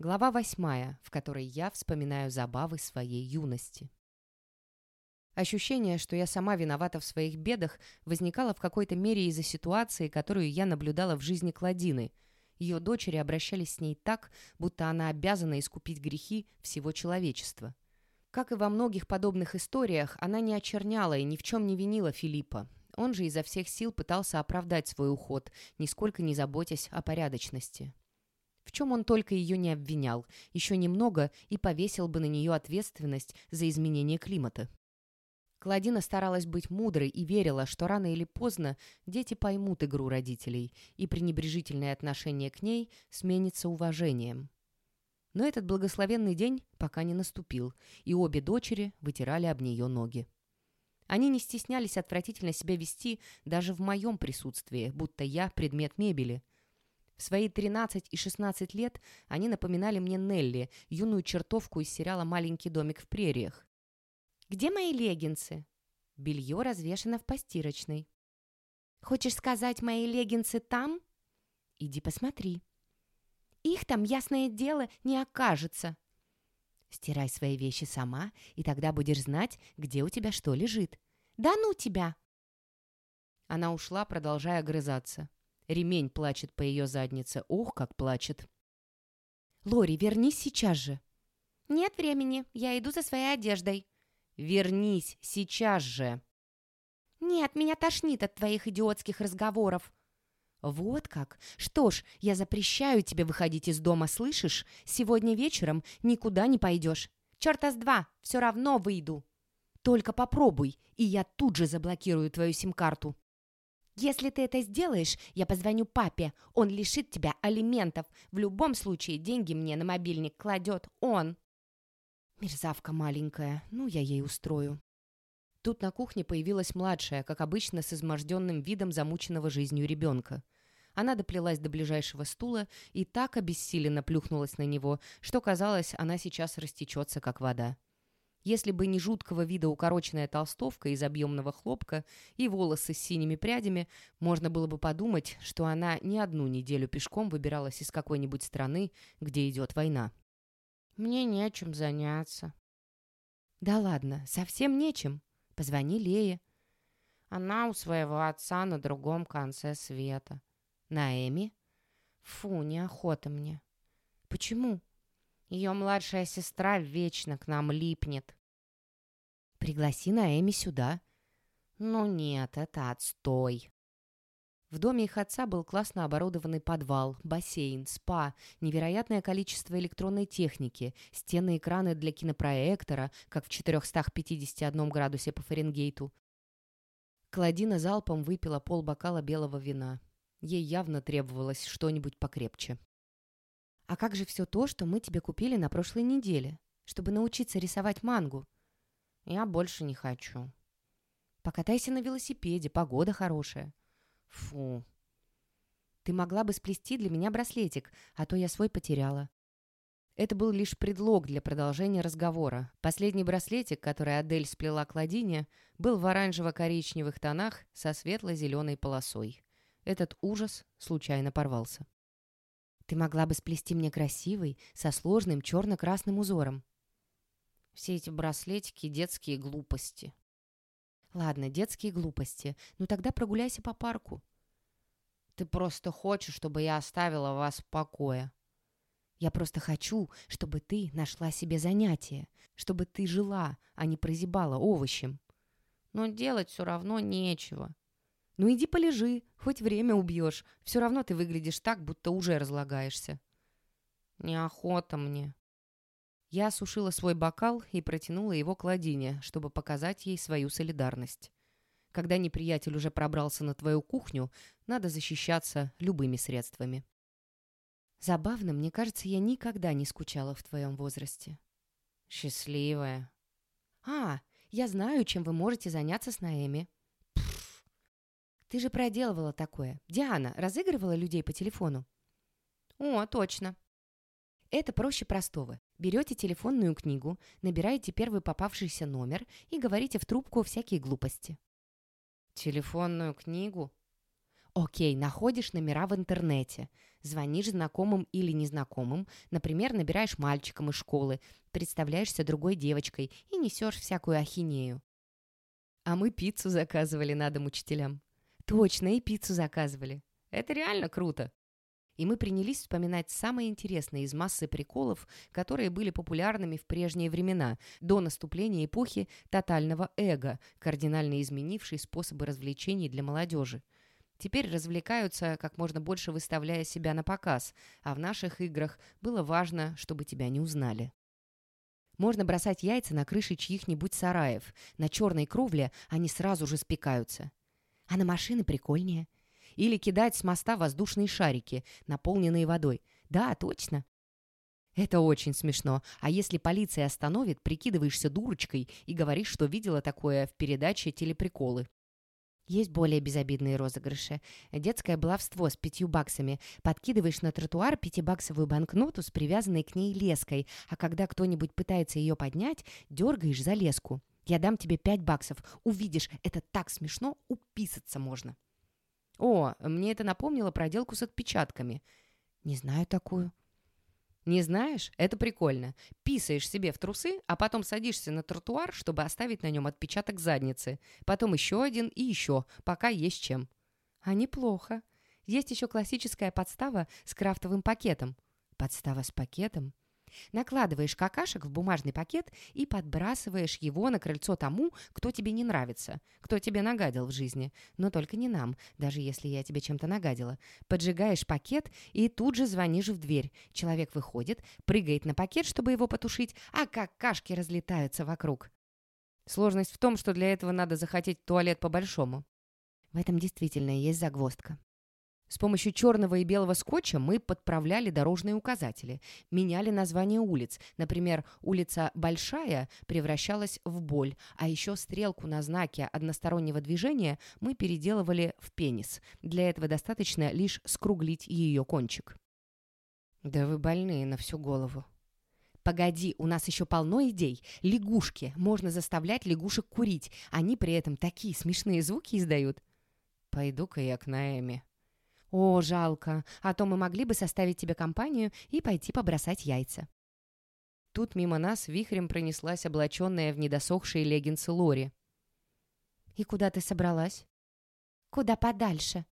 Глава восьмая, в которой я вспоминаю забавы своей юности. Ощущение, что я сама виновата в своих бедах, возникало в какой-то мере из-за ситуации, которую я наблюдала в жизни Кладины. Ее дочери обращались с ней так, будто она обязана искупить грехи всего человечества. Как и во многих подобных историях, она не очерняла и ни в чем не винила Филиппа. Он же изо всех сил пытался оправдать свой уход, нисколько не заботясь о порядочности. В чем он только ее не обвинял, еще немного и повесил бы на нее ответственность за изменение климата. Кладина старалась быть мудрой и верила, что рано или поздно дети поймут игру родителей, и пренебрежительное отношение к ней сменится уважением. Но этот благословенный день пока не наступил, и обе дочери вытирали об нее ноги. Они не стеснялись отвратительно себя вести даже в моем присутствии, будто я предмет мебели. В свои 13 и 16 лет они напоминали мне Нелли, юную чертовку из сериала «Маленький домик в прериях». «Где мои леггинсы?» Белье развешано в постирочной. «Хочешь сказать, мои леггинсы там?» «Иди посмотри». «Их там, ясное дело, не окажется». «Стирай свои вещи сама, и тогда будешь знать, где у тебя что лежит». «Да ну тебя!» Она ушла, продолжая грызаться. Ремень плачет по ее заднице. Ох, как плачет. «Лори, вернись сейчас же!» «Нет времени. Я иду за своей одеждой». «Вернись сейчас же!» «Нет, меня тошнит от твоих идиотских разговоров». «Вот как? Что ж, я запрещаю тебе выходить из дома, слышишь? Сегодня вечером никуда не пойдешь. Черта с два, все равно выйду». «Только попробуй, и я тут же заблокирую твою сим-карту». «Если ты это сделаешь, я позвоню папе. Он лишит тебя алиментов. В любом случае, деньги мне на мобильник кладет он». Мерзавка маленькая. Ну, я ей устрою. Тут на кухне появилась младшая, как обычно, с изможденным видом замученного жизнью ребенка. Она доплелась до ближайшего стула и так обессиленно плюхнулась на него, что казалось, она сейчас растечется, как вода. Если бы не жуткого вида укороченная толстовка из объемного хлопка и волосы с синими прядями, можно было бы подумать, что она не одну неделю пешком выбиралась из какой-нибудь страны, где идет война. «Мне не о чем заняться». «Да ладно, совсем нечем. Позвони Лее». Она у своего отца на другом конце света. На Эми? Фу, неохота мне. Почему? Ее младшая сестра вечно к нам липнет. Пригласи Наэми сюда. Ну нет, это отстой. В доме их отца был классно оборудованный подвал, бассейн, спа, невероятное количество электронной техники, стены экраны для кинопроектора, как в 451 градусе по Фаренгейту. Кладина залпом выпила полбокала белого вина. Ей явно требовалось что-нибудь покрепче. А как же все то, что мы тебе купили на прошлой неделе, чтобы научиться рисовать мангу? Я больше не хочу. Покатайся на велосипеде, погода хорошая. Фу. Ты могла бы сплести для меня браслетик, а то я свой потеряла. Это был лишь предлог для продолжения разговора. Последний браслетик, который Адель сплела Кладине, был в оранжево-коричневых тонах со светло-зеленой полосой. Этот ужас случайно порвался. Ты могла бы сплести мне красивый, со сложным черно-красным узором. Все эти браслетики — детские глупости. Ладно, детские глупости. Ну тогда прогуляйся по парку. Ты просто хочешь, чтобы я оставила вас в покое. Я просто хочу, чтобы ты нашла себе занятие, чтобы ты жила, а не прозябала овощем. Но делать все равно нечего. «Ну иди полежи, хоть время убьешь. Все равно ты выглядишь так, будто уже разлагаешься». «Неохота мне». Я осушила свой бокал и протянула его к Ладине, чтобы показать ей свою солидарность. Когда неприятель уже пробрался на твою кухню, надо защищаться любыми средствами. Забавно, мне кажется, я никогда не скучала в твоем возрасте. Счастливая. А, я знаю, чем вы можете заняться с Наэми. Ты же проделывала такое. Диана разыгрывала людей по телефону. О, точно. Это проще простого. Берете телефонную книгу, набираете первый попавшийся номер и говорите в трубку всякие глупости. Телефонную книгу? Окей, находишь номера в интернете. Звонишь знакомым или незнакомым, например, набираешь мальчиком из школы, представляешься другой девочкой и несешь всякую ахинею. А мы пиццу заказывали на дом учителям. Точно, и пиццу заказывали. Это реально круто. И мы принялись вспоминать самые интересные из массы приколов, которые были популярными в прежние времена, до наступления эпохи тотального эго, кардинально изменившей способы развлечений для молодежи. Теперь развлекаются, как можно больше выставляя себя на показ, а в наших играх было важно, чтобы тебя не узнали. Можно бросать яйца на крыши чьих-нибудь сараев. На черной кровле они сразу же спекаются. А на машины прикольнее. Или кидать с моста воздушные шарики, наполненные водой. Да, точно. Это очень смешно. А если полиция остановит, прикидываешься дурочкой и говоришь, что видела такое в передаче «Телеприколы». Есть более безобидные розыгрыши. Детское баловство с пятью баксами. Подкидываешь на тротуар пятибаксовую банкноту с привязанной к ней леской, а когда кто-нибудь пытается ее поднять, дергаешь за леску. Я дам тебе пять баксов. Увидишь, это так смешно, уписаться можно. О, мне это напомнило проделку с отпечатками. Не знаю такую. Не знаешь? Это прикольно. Писаешь себе в трусы, а потом садишься на тротуар, чтобы оставить на нем отпечаток задницы. Потом еще один и еще, пока есть чем. А неплохо. Есть еще классическая подстава с крафтовым пакетом. Подстава с пакетом? Накладываешь какашек в бумажный пакет и подбрасываешь его на крыльцо тому, кто тебе не нравится, кто тебе нагадил в жизни. Но только не нам, даже если я тебе чем-то нагадила. Поджигаешь пакет и тут же звонишь в дверь. Человек выходит, прыгает на пакет, чтобы его потушить, а какашки разлетаются вокруг. Сложность в том, что для этого надо захотеть туалет по-большому. В этом действительно есть загвоздка. С помощью черного и белого скотча мы подправляли дорожные указатели, меняли названия улиц. Например, улица Большая превращалась в Боль, а еще стрелку на знаке одностороннего движения мы переделывали в пенис. Для этого достаточно лишь скруглить ее кончик. «Да вы больные на всю голову», «Погоди, у нас еще полно идей. Лягушки. Можно заставлять лягушек курить. Они при этом такие смешные звуки издают». «Пойду-ка я к Наэме», «О, жалко, а то мы могли бы составить тебе компанию и пойти побросать яйца». Тут мимо нас вихрем пронеслась облаченная в недосохшие леггинсы Лори. «И куда ты собралась?» «Куда подальше».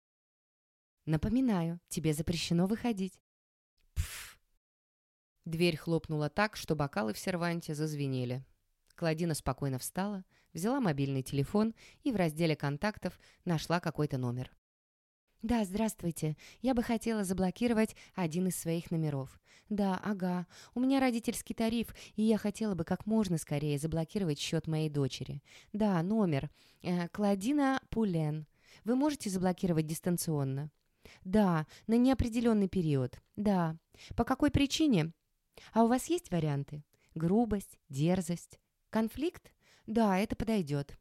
«Напоминаю, тебе запрещено выходить». Пф. Дверь хлопнула так, что бокалы в серванте зазвенели. Кладина спокойно встала, взяла мобильный телефон и в разделе контактов нашла какой-то номер. «Да, здравствуйте. Я бы хотела заблокировать один из своих номеров». «Да, ага. У меня родительский тариф, и я хотела бы как можно скорее заблокировать счет моей дочери. Да, номер. Э, Клодина Пулен. Вы можете заблокировать дистанционно?» «Да, на неопределенный период. Да. По какой причине?» «А у вас есть варианты? Грубость, дерзость, конфликт?» «Да, это подойдет».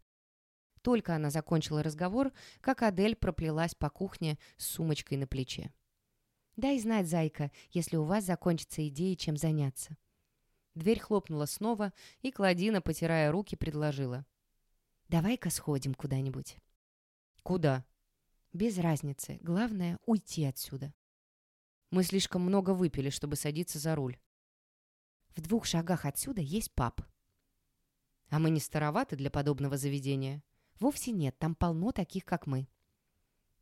Только она закончила разговор, как Адель проплелась по кухне с сумочкой на плече. «Дай знать, зайка, если у вас закончится идея, чем заняться». Дверь хлопнула снова, и Кладина, потирая руки, предложила. «Давай-ка сходим куда-нибудь». «Куда?» «Без разницы. Главное — уйти отсюда». «Мы слишком много выпили, чтобы садиться за руль». «В двух шагах отсюда есть паб». «А мы не староваты для подобного заведения?» Вовсе нет, там полно таких, как мы.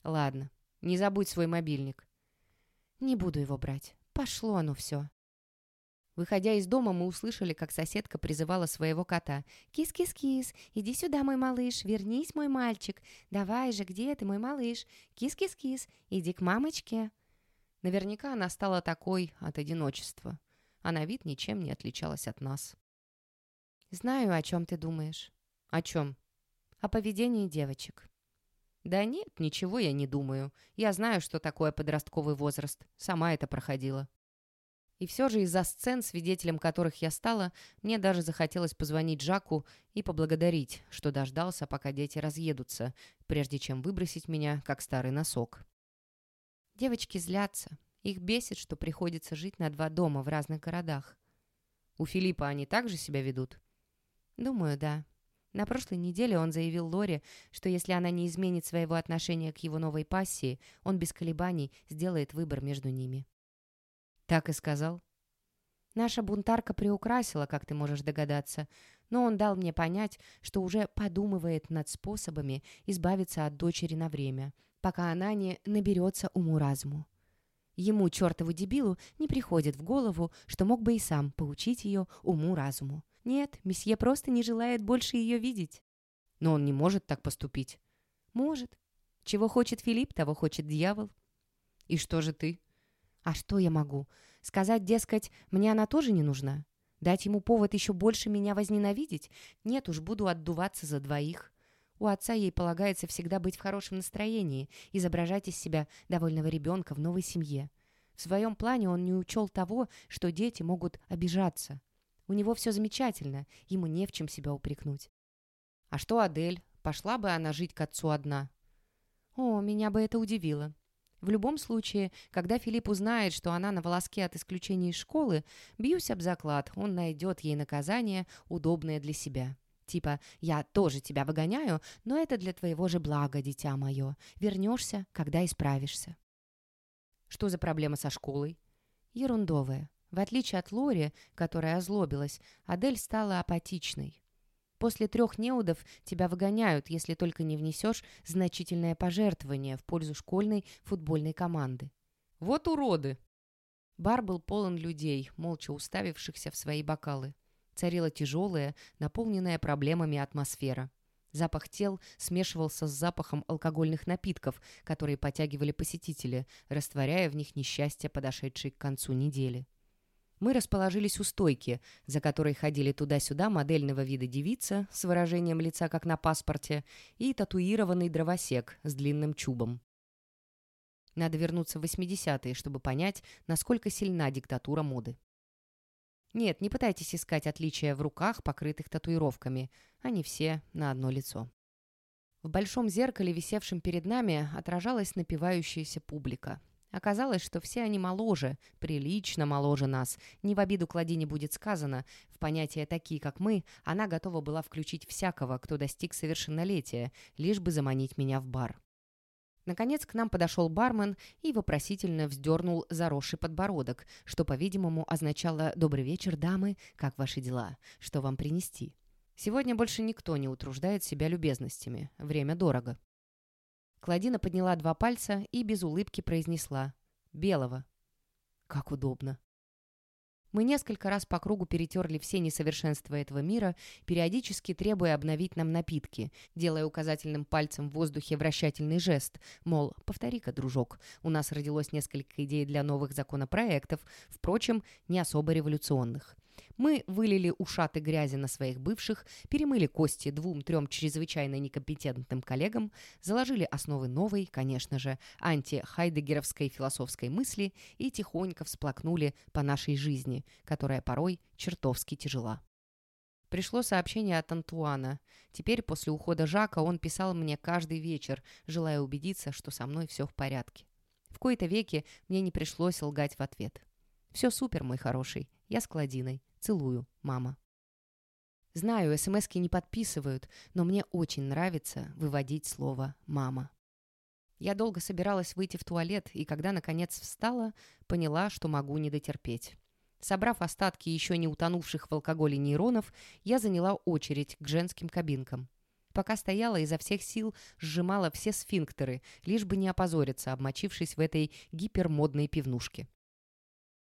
Ладно, не забудь свой мобильник. Не буду его брать. Пошло оно все. Выходя из дома, мы услышали, как соседка призывала своего кота. «Кис-кис-кис, иди сюда, мой малыш, вернись, мой мальчик. Давай же, где ты, мой малыш? Кис-кис-кис, иди к мамочке». Наверняка она стала такой от одиночества. А на вид ничем не отличалась от нас. «Знаю, о чем ты думаешь». «О чем?» О поведении девочек. Да нет, ничего я не думаю. Я знаю, что такое подростковый возраст. Сама это проходила. И все же из-за сцен, свидетелем которых я стала, мне даже захотелось позвонить Жаку и поблагодарить, что дождался, пока дети разъедутся, прежде чем выбросить меня, как старый носок. Девочки злятся. Их бесит, что приходится жить на два дома в разных городах. У Филиппа они также себя ведут? Думаю, да. На прошлой неделе он заявил Лоре, что если она не изменит своего отношения к его новой пассии, он без колебаний сделает выбор между ними. Так и сказал. Наша бунтарка приукрасила, как ты можешь догадаться, но он дал мне понять, что уже подумывает над способами избавиться от дочери на время, пока она не наберется уму-разуму. Ему, чертову дебилу, не приходит в голову, что мог бы и сам поучить ее уму-разуму. Нет, месье просто не желает больше ее видеть. Но он не может так поступить. Может. Чего хочет Филипп, того хочет дьявол. И что же ты? А что я могу? Сказать, дескать, мне она тоже не нужна? Дать ему повод еще больше меня возненавидеть? Нет уж, буду отдуваться за двоих. У отца ей полагается всегда быть в хорошем настроении, изображать из себя довольного ребенка в новой семье. В своем плане он не учел того, что дети могут обижаться. У него все замечательно, ему не в чем себя упрекнуть. А что Адель? Пошла бы она жить к отцу одна? О, меня бы это удивило. В любом случае, когда Филипп узнает, что она на волоске от исключения из школы, бьюсь об заклад, он найдет ей наказание, удобное для себя. Типа «я тоже тебя выгоняю, но это для твоего же блага, дитя мое. Вернешься, когда исправишься». Что за проблема со школой? Ерундовая. В отличие от Лори, которая озлобилась, Адель стала апатичной. После трех неудов тебя выгоняют, если только не внесешь значительное пожертвование в пользу школьной футбольной команды. Вот уроды! Бар был полон людей, молча уставившихся в свои бокалы. Царила тяжелая, наполненная проблемами атмосфера. Запах тел смешивался с запахом алкогольных напитков, которые потягивали посетители, растворяя в них несчастье, подошедшей к концу недели. Мы расположились у стойки, за которой ходили туда-сюда модельного вида девица с выражением лица, как на паспорте, и татуированный дровосек с длинным чубом. Надо вернуться в 80-е, чтобы понять, насколько сильна диктатура моды. Нет, не пытайтесь искать отличия в руках, покрытых татуировками. Они все на одно лицо. В большом зеркале, висевшем перед нами, отражалась напивающаяся публика. Оказалось, что все они моложе, прилично моложе нас. Не в обиду Кладине будет сказано. В понятия такие, как мы, она готова была включить всякого, кто достиг совершеннолетия, лишь бы заманить меня в бар. Наконец к нам подошел бармен и вопросительно вздернул заросший подбородок, что, по-видимому, означало «Добрый вечер, дамы, как ваши дела? Что вам принести?» Сегодня больше никто не утруждает себя любезностями. Время дорого. Кладина подняла два пальца и без улыбки произнесла «Белого». Как удобно. Мы несколько раз по кругу перетерли все несовершенства этого мира, периодически требуя обновить нам напитки, делая указательным пальцем в воздухе вращательный жест, мол, повтори-ка, дружок, у нас родилось несколько идей для новых законопроектов, впрочем, не особо революционных. Мы вылили ушаты грязи на своих бывших, перемыли кости двум-трем чрезвычайно некомпетентным коллегам, заложили основы новой, конечно же, анти-хайдегеровской философской мысли и тихонько всплакнули по нашей жизни, которая порой чертовски тяжела. Пришло сообщение от Антуана. Теперь, после ухода Жака, он писал мне каждый вечер, желая убедиться, что со мной все в порядке. В кои-то веки мне не пришлось лгать в ответ. «Все супер, мой хороший. Я с Кладиной. Целую, мама». Знаю, СМСки не подписывают, но мне очень нравится выводить слово «мама». Я долго собиралась выйти в туалет, и когда, наконец, встала, поняла, что могу не дотерпеть. Собрав остатки еще не утонувших в алкоголе нейронов, я заняла очередь к женским кабинкам. Пока стояла, изо всех сил сжимала все сфинктеры, лишь бы не опозориться, обмочившись в этой гипермодной пивнушке.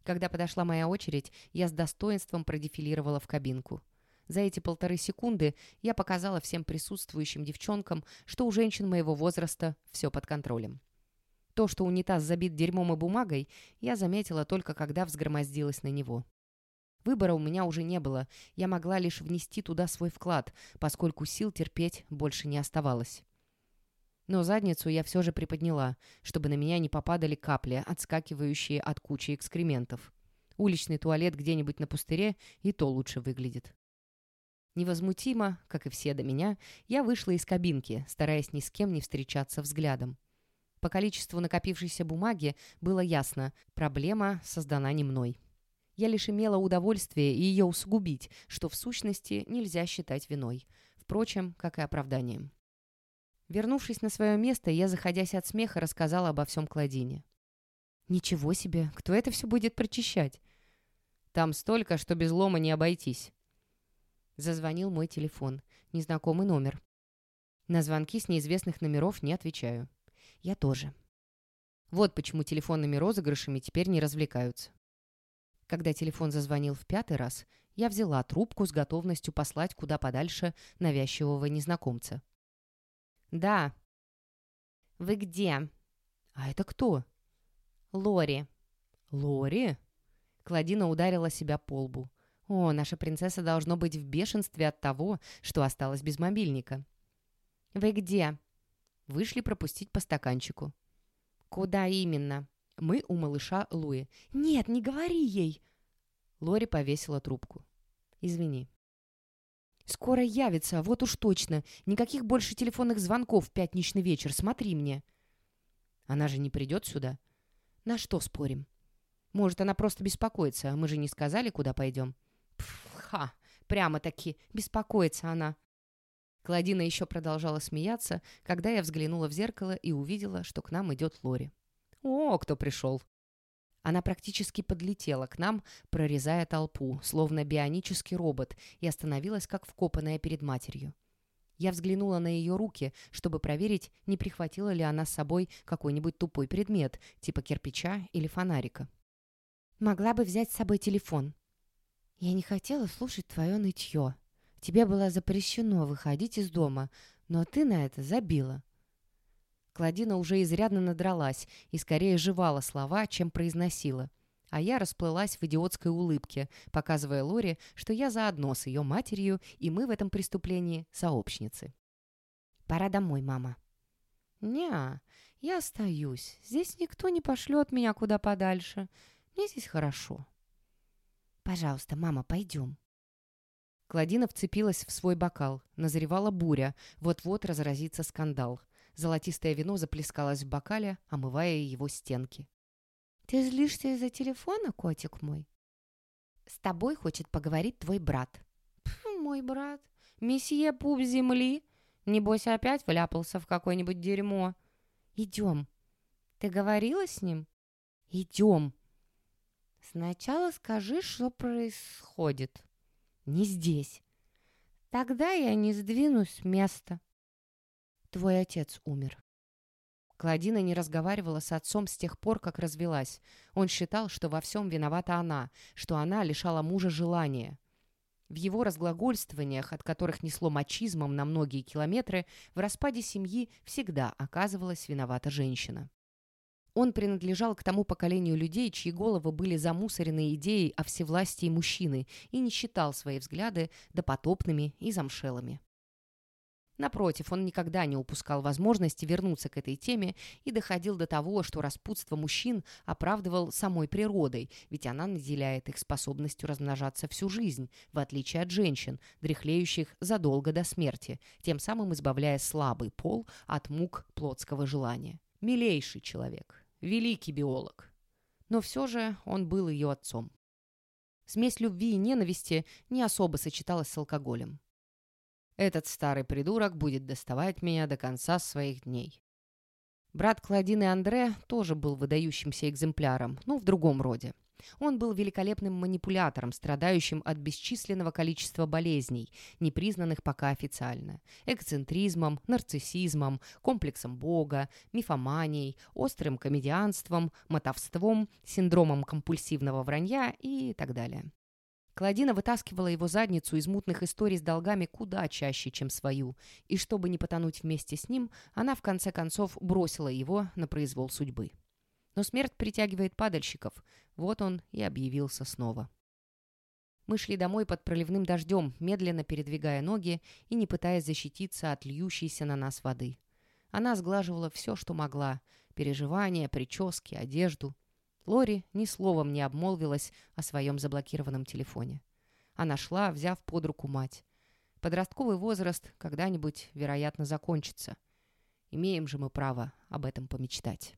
Когда подошла моя очередь, я с достоинством продефилировала в кабинку. За эти полторы секунды я показала всем присутствующим девчонкам, что у женщин моего возраста все под контролем. То, что унитаз забит дерьмом и бумагой, я заметила только когда взгромоздилась на него. Выбора у меня уже не было, я могла лишь внести туда свой вклад, поскольку сил терпеть больше не оставалось. Но задницу я все же приподняла, чтобы на меня не попадали капли, отскакивающие от кучи экскрементов. Уличный туалет где-нибудь на пустыре и то лучше выглядит. Невозмутимо, как и все до меня, я вышла из кабинки, стараясь ни с кем не встречаться взглядом. По количеству накопившейся бумаги было ясно, проблема создана не мной. Я лишь имела удовольствие ее усугубить, что в сущности нельзя считать виной. Впрочем, как и оправданием. Вернувшись на свое место, я, заходясь от смеха, рассказала обо всем Клодине. «Ничего себе! Кто это все будет прочищать?» «Там столько, что без лома не обойтись». Зазвонил мой телефон. Незнакомый номер. На звонки с неизвестных номеров не отвечаю. Я тоже. Вот почему телефонными розыгрышами теперь не развлекаются. Когда телефон зазвонил в пятый раз, я взяла трубку с готовностью послать куда подальше навязчивого незнакомца. «Да». «Вы где?» «А это кто?» «Лори». «Лори?» Кладина ударила себя по лбу. «О, наша принцесса должно быть в бешенстве от того, что осталась без мобильника». «Вы где?» Вышли пропустить по стаканчику. «Куда именно?» «Мы у малыша Луи». «Нет, не говори ей!» Лори повесила трубку. «Извини». «Скоро явится, вот уж точно. Никаких больше телефонных звонков в пятничный вечер. Смотри мне». «Она же не придет сюда?» «На что спорим?» «Может, она просто беспокоится. Мы же не сказали, куда пойдем?» Пф, «Ха! Прямо-таки беспокоится она». Клодина еще продолжала смеяться, когда я взглянула в зеркало и увидела, что к нам идет Лори. «О, кто пришел!» Она практически подлетела к нам, прорезая толпу, словно бионический робот, и остановилась, как вкопанная перед матерью. Я взглянула на ее руки, чтобы проверить, не прихватила ли она с собой какой-нибудь тупой предмет, типа кирпича или фонарика. «Могла бы взять с собой телефон». «Я не хотела слушать твое нытье», Тебе было запрещено выходить из дома, но ты на это забила». Кладина уже изрядно надралась и скорее жевала слова, чем произносила. А я расплылась в идиотской улыбке, показывая Лоре, что я заодно с ее матерью, и мы в этом преступлении сообщницы. «Пора домой, мама». «Не, я остаюсь. Здесь никто не пошлет меня куда подальше. Мне здесь хорошо». «Пожалуйста, мама, пойдем». Кладина вцепилась в свой бокал. Назревала буря. Вот-вот разразится скандал. Золотистое вино заплескалось в бокале, омывая его стенки. «Ты злишься из-за телефона, котик мой?» «С тобой хочет поговорить твой брат». Пф, «Мой брат? Месье Пуп Земли? Небось, опять вляпался в какое-нибудь дерьмо?» «Идем». «Ты говорила с ним?» «Идем». «Сначала скажи, что происходит». Не здесь. Тогда я не сдвинусь с места. Твой отец умер. Клодина не разговаривала с отцом с тех пор, как развелась. Он считал, что во всем виновата она, что она лишала мужа желания. В его разглагольствованиях, от которых несло мачизмом на многие километры, в распаде семьи всегда оказывалась виновата женщина. Он принадлежал к тому поколению людей, чьи головы были замусорены идеей о всевластии мужчины и не считал свои взгляды допотопными и замшелыми. Напротив, он никогда не упускал возможности вернуться к этой теме и доходил до того, что распутство мужчин оправдывал самой природой, ведь она наделяет их способностью размножаться всю жизнь, в отличие от женщин, дряхлеющих задолго до смерти, тем самым избавляя слабый пол от мук плотского желания. Милейший человек, великий биолог. Но все же он был ее отцом. Смесь любви и ненависти не особо сочеталась с алкоголем. Этот старый придурок будет доставать меня до конца своих дней. Брат Клодины Андре тоже был выдающимся экземпляром, но в другом роде. Он был великолепным манипулятором, страдающим от бесчисленного количества болезней, не признанных пока официально. Эксцентризмом, нарциссизмом, комплексом Бога, мифоманией, острым комедианством, мотовством, синдромом компульсивного вранья и так далее. Клодина вытаскивала его задницу из мутных историй с долгами куда чаще, чем свою, и чтобы не потонуть вместе с ним, она в конце концов бросила его на произвол судьбы. Но смерть притягивает падальщиков. Вот он и объявился снова. Мы шли домой под проливным дождем, медленно передвигая ноги и не пытаясь защититься от льющейся на нас воды. Она сглаживала все, что могла. Переживания, прически, одежду. Лори ни словом не обмолвилась о своем заблокированном телефоне. Она шла, взяв под руку мать. Подростковый возраст когда-нибудь, вероятно, закончится. Имеем же мы право об этом помечтать.